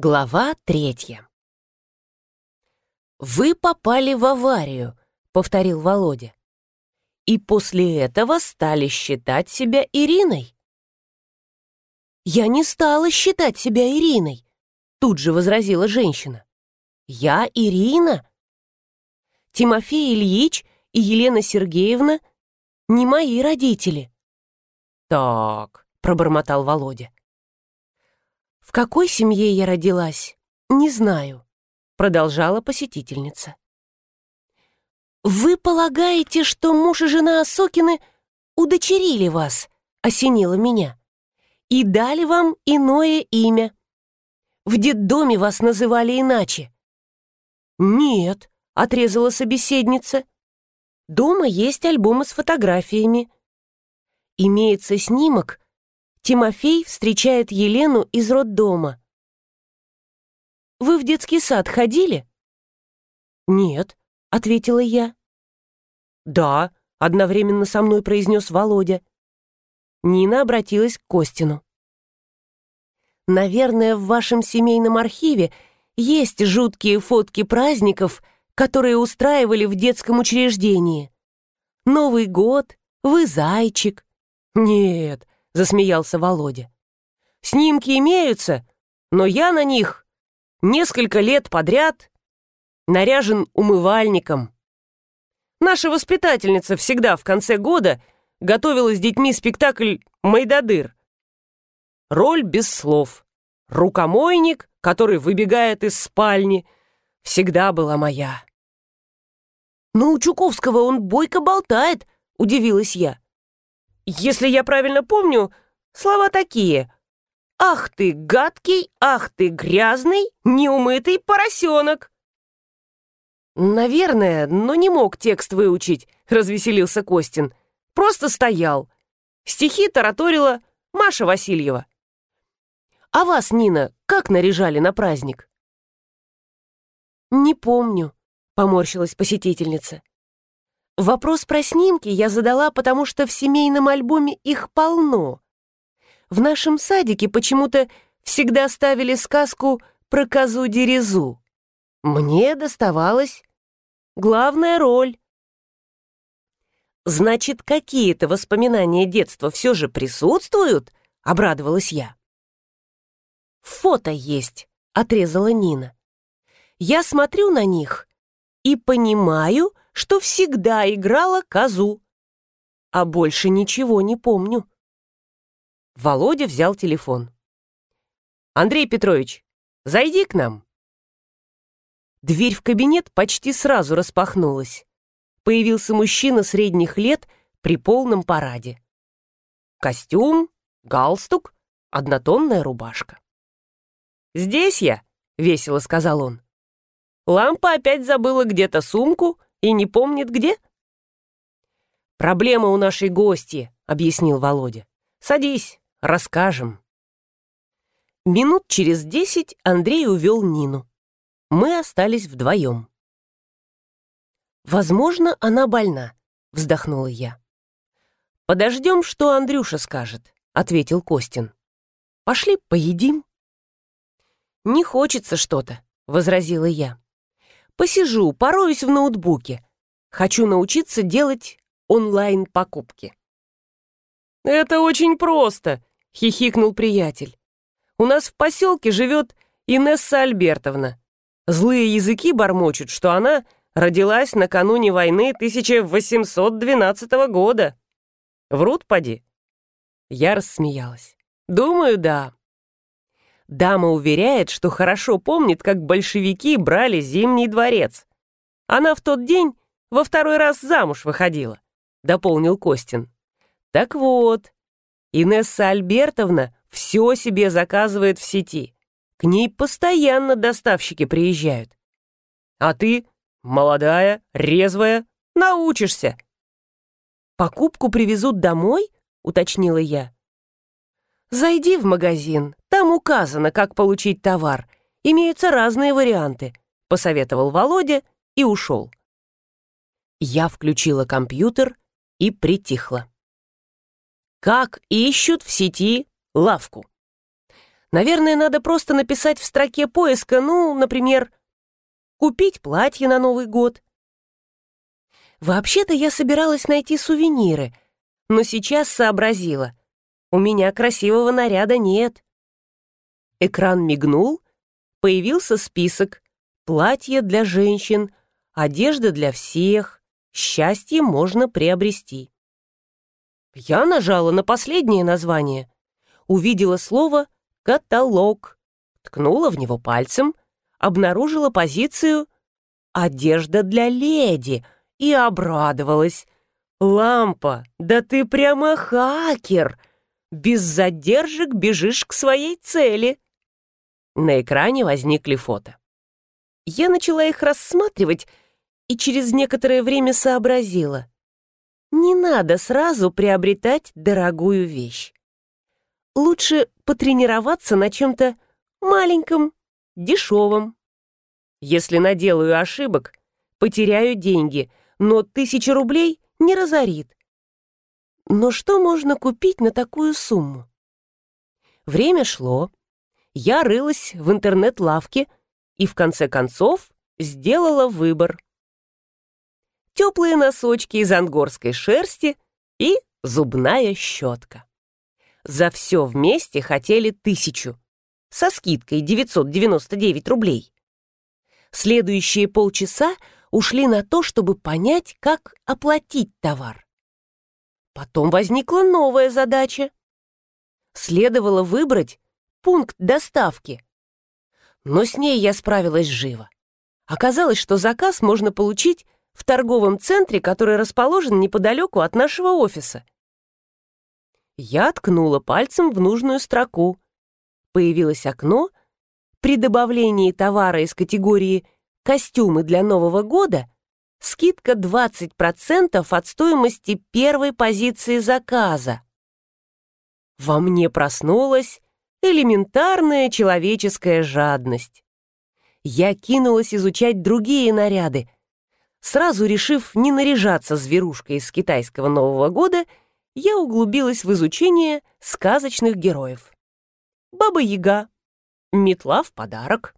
Глава третья. «Вы попали в аварию», — повторил Володя. «И после этого стали считать себя Ириной». «Я не стала считать себя Ириной», — тут же возразила женщина. «Я Ирина. Тимофей Ильич и Елена Сергеевна не мои родители». «Так», — пробормотал Володя. «В какой семье я родилась, не знаю», — продолжала посетительница. «Вы полагаете, что муж и жена Осокины удочерили вас?» — осенило меня. «И дали вам иное имя. В детдоме вас называли иначе». «Нет», — отрезала собеседница. «Дома есть альбомы с фотографиями. Имеется снимок, Тимофей встречает Елену из роддома. «Вы в детский сад ходили?» «Нет», — ответила я. «Да», — одновременно со мной произнес Володя. Нина обратилась к Костину. «Наверное, в вашем семейном архиве есть жуткие фотки праздников, которые устраивали в детском учреждении. Новый год, вы зайчик». «Нет», засмеялся Володя. «Снимки имеются, но я на них несколько лет подряд наряжен умывальником. Наша воспитательница всегда в конце года готовила с детьми спектакль «Майдадыр». Роль без слов. Рукомойник, который выбегает из спальни, всегда была моя. «Ну, у Чуковского он бойко болтает», — удивилась я. Если я правильно помню, слова такие. «Ах ты гадкий, ах ты грязный, неумытый поросенок!» «Наверное, но не мог текст выучить», — развеселился Костин. «Просто стоял. Стихи тараторила Маша Васильева». «А вас, Нина, как наряжали на праздник?» «Не помню», — поморщилась посетительница. Вопрос про снимки я задала, потому что в семейном альбоме их полно. В нашем садике почему-то всегда ставили сказку про козу-дерезу. Мне доставалась главная роль. «Значит, какие-то воспоминания детства все же присутствуют?» — обрадовалась я. «Фото есть», — отрезала Нина. «Я смотрю на них и понимаю, что всегда играла козу. А больше ничего не помню. Володя взял телефон. «Андрей Петрович, зайди к нам». Дверь в кабинет почти сразу распахнулась. Появился мужчина средних лет при полном параде. Костюм, галстук, однотонная рубашка. «Здесь я», — весело сказал он. Лампа опять забыла где-то сумку и не помнит где?» «Проблема у нашей гости», — объяснил Володя. «Садись, расскажем». Минут через десять Андрей увел Нину. Мы остались вдвоем. «Возможно, она больна», — вздохнула я. «Подождем, что Андрюша скажет», — ответил Костин. «Пошли поедим». «Не хочется что-то», — возразила я. Посижу, пороюсь в ноутбуке. Хочу научиться делать онлайн-покупки». «Это очень просто», — хихикнул приятель. «У нас в поселке живет Инесса Альбертовна. Злые языки бормочут, что она родилась накануне войны 1812 года. Врут, поди?» Я рассмеялась. «Думаю, да. Дама уверяет, что хорошо помнит, как большевики брали Зимний дворец. Она в тот день во второй раз замуж выходила, дополнил Костин. Так вот, Инесса Альбертовна все себе заказывает в сети. К ней постоянно доставщики приезжают. А ты, молодая, резвая, научишься. «Покупку привезут домой?» — уточнила я. «Зайди в магазин, там указано, как получить товар. Имеются разные варианты», — посоветовал Володя и ушел. Я включила компьютер и притихла. Как ищут в сети лавку? Наверное, надо просто написать в строке поиска, ну, например, «Купить платье на Новый год». Вообще-то я собиралась найти сувениры, но сейчас сообразила. У меня красивого наряда нет. Экран мигнул, появился список «Платье для женщин», «Одежда для всех», «Счастье можно приобрести». Я нажала на последнее название, увидела слово «каталог», ткнула в него пальцем, обнаружила позицию «одежда для леди» и обрадовалась. «Лампа, да ты прямо хакер! Без задержек бежишь к своей цели!» На экране возникли фото. Я начала их рассматривать и через некоторое время сообразила. Не надо сразу приобретать дорогую вещь. Лучше потренироваться на чем-то маленьком, дешевом. Если наделаю ошибок, потеряю деньги, но тысяча рублей не разорит. Но что можно купить на такую сумму? Время шло, я рылась в интернет-лавке и в конце концов сделала выбор. Теплые носочки из ангорской шерсти и зубная щетка. За все вместе хотели тысячу, со скидкой 999 рублей. Следующие полчаса ушли на то, чтобы понять, как оплатить товар. Потом возникла новая задача. Следовало выбрать пункт доставки. Но с ней я справилась живо. Оказалось, что заказ можно получить в торговом центре, который расположен неподалеку от нашего офиса. Я ткнула пальцем в нужную строку. Появилось окно. При добавлении товара из категории «Костюмы для Нового года» скидка 20% от стоимости первой позиции заказа. Во мне проснулась элементарная человеческая жадность. Я кинулась изучать другие наряды, сразу решив не наряжаться зверушкой из китайского Нового года, я углубилась в изучение сказочных героев. Баба-яга, метла в подарок.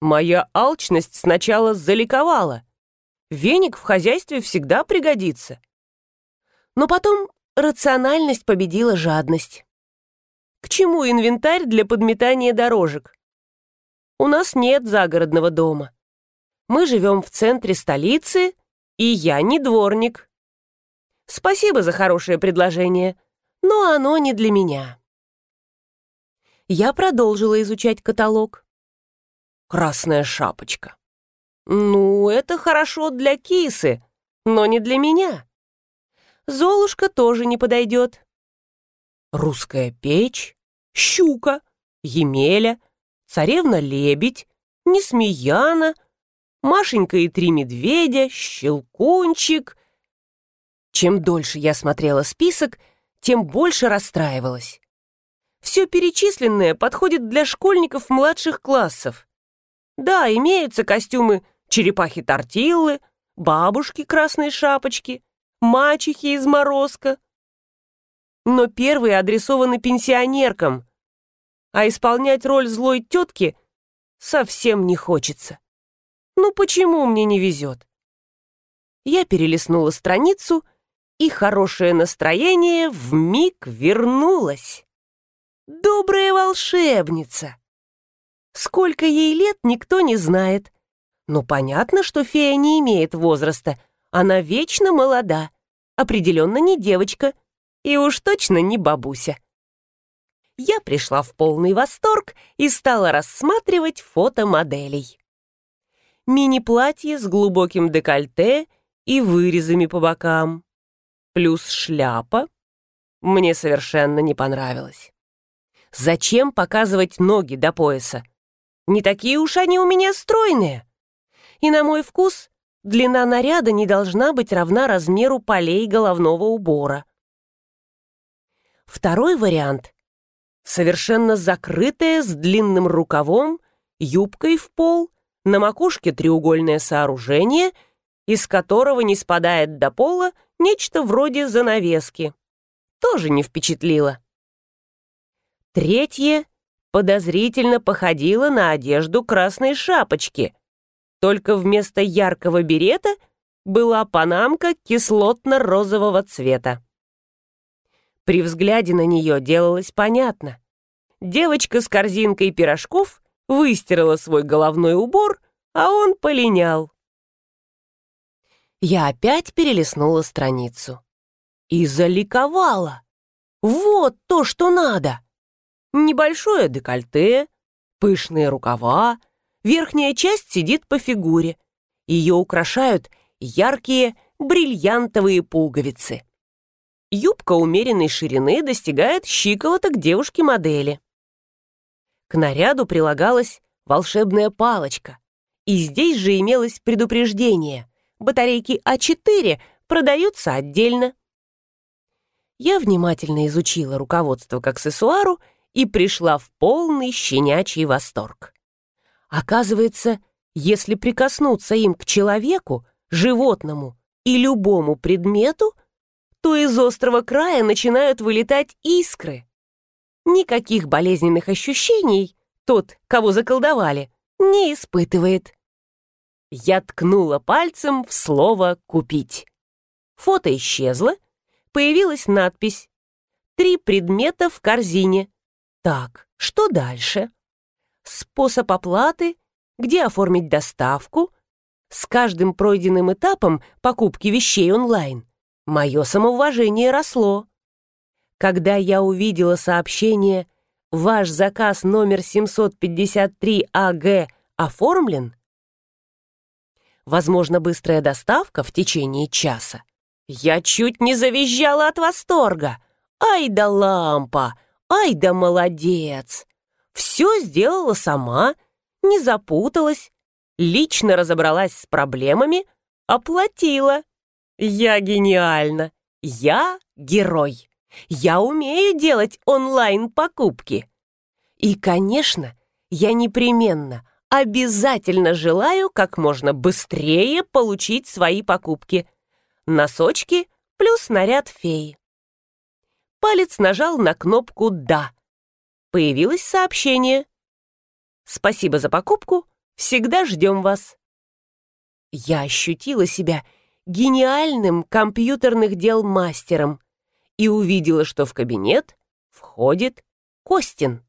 Моя алчность сначала заликовала. Веник в хозяйстве всегда пригодится. Но потом рациональность победила жадность. К чему инвентарь для подметания дорожек? У нас нет загородного дома. Мы живем в центре столицы, и я не дворник. Спасибо за хорошее предложение, но оно не для меня. Я продолжила изучать каталог. Красная шапочка. Ну, это хорошо для кисы, но не для меня. Золушка тоже не подойдет русская печь, щука, емеля, царевна-лебедь, несмеяна, Машенька и три медведя, щелкунчик. Чем дольше я смотрела список, тем больше расстраивалась. Все перечисленное подходит для школьников младших классов. Да, имеются костюмы черепахи-тортиллы, бабушки красной шапочки, мачехи из морозка, но первые адресованы пенсионеркам, а исполнять роль злой тетки совсем не хочется. Ну почему мне не везет? Я перелистнула страницу, и хорошее настроение вмиг вернулось. Добрая волшебница! Сколько ей лет, никто не знает. Но понятно, что фея не имеет возраста. Она вечно молода. Определенно не девочка — и уж точно не бабуся. Я пришла в полный восторг и стала рассматривать фото моделей. Мини-платье с глубоким декольте и вырезами по бокам. Плюс шляпа. Мне совершенно не понравилось. Зачем показывать ноги до пояса? Не такие уж они у меня стройные. И на мой вкус длина наряда не должна быть равна размеру полей головного убора. Второй вариант — совершенно закрытая с длинным рукавом, юбкой в пол, на макушке треугольное сооружение, из которого не спадает до пола нечто вроде занавески. Тоже не впечатлило. Третье подозрительно походила на одежду красной шапочки. Только вместо яркого берета была панамка кислотно-розового цвета. При взгляде на нее делалось понятно. Девочка с корзинкой пирожков выстирала свой головной убор, а он полинял. Я опять перелистнула страницу. И заликовала. Вот то, что надо. Небольшое декольте, пышные рукава, верхняя часть сидит по фигуре. Ее украшают яркие бриллиантовые пуговицы. Юбка умеренной ширины достигает щиколоток девушки-модели. К наряду прилагалась волшебная палочка. И здесь же имелось предупреждение. Батарейки А4 продаются отдельно. Я внимательно изучила руководство к аксессуару и пришла в полный щенячий восторг. Оказывается, если прикоснуться им к человеку, животному и любому предмету, то из острого края начинают вылетать искры. Никаких болезненных ощущений тот, кого заколдовали, не испытывает. Я ткнула пальцем в слово «купить». Фото исчезло, появилась надпись «Три предмета в корзине». Так, что дальше? Способ оплаты, где оформить доставку. С каждым пройденным этапом покупки вещей онлайн мое самоуважение росло. Когда я увидела сообщение «Ваш заказ номер 753АГ оформлен», возможно, быстрая доставка в течение часа, я чуть не завизжала от восторга. Ай да лампа! Ай да молодец! Все сделала сама, не запуталась, лично разобралась с проблемами, оплатила. Я гениальна! Я герой! Я умею делать онлайн-покупки. И, конечно, я непременно, обязательно желаю как можно быстрее получить свои покупки. Носочки плюс наряд феи. Палец нажал на кнопку «Да». Появилось сообщение. «Спасибо за покупку, всегда ждем вас». Я ощутила себя гениальным компьютерных дел мастером и увидела, что в кабинет входит Костин.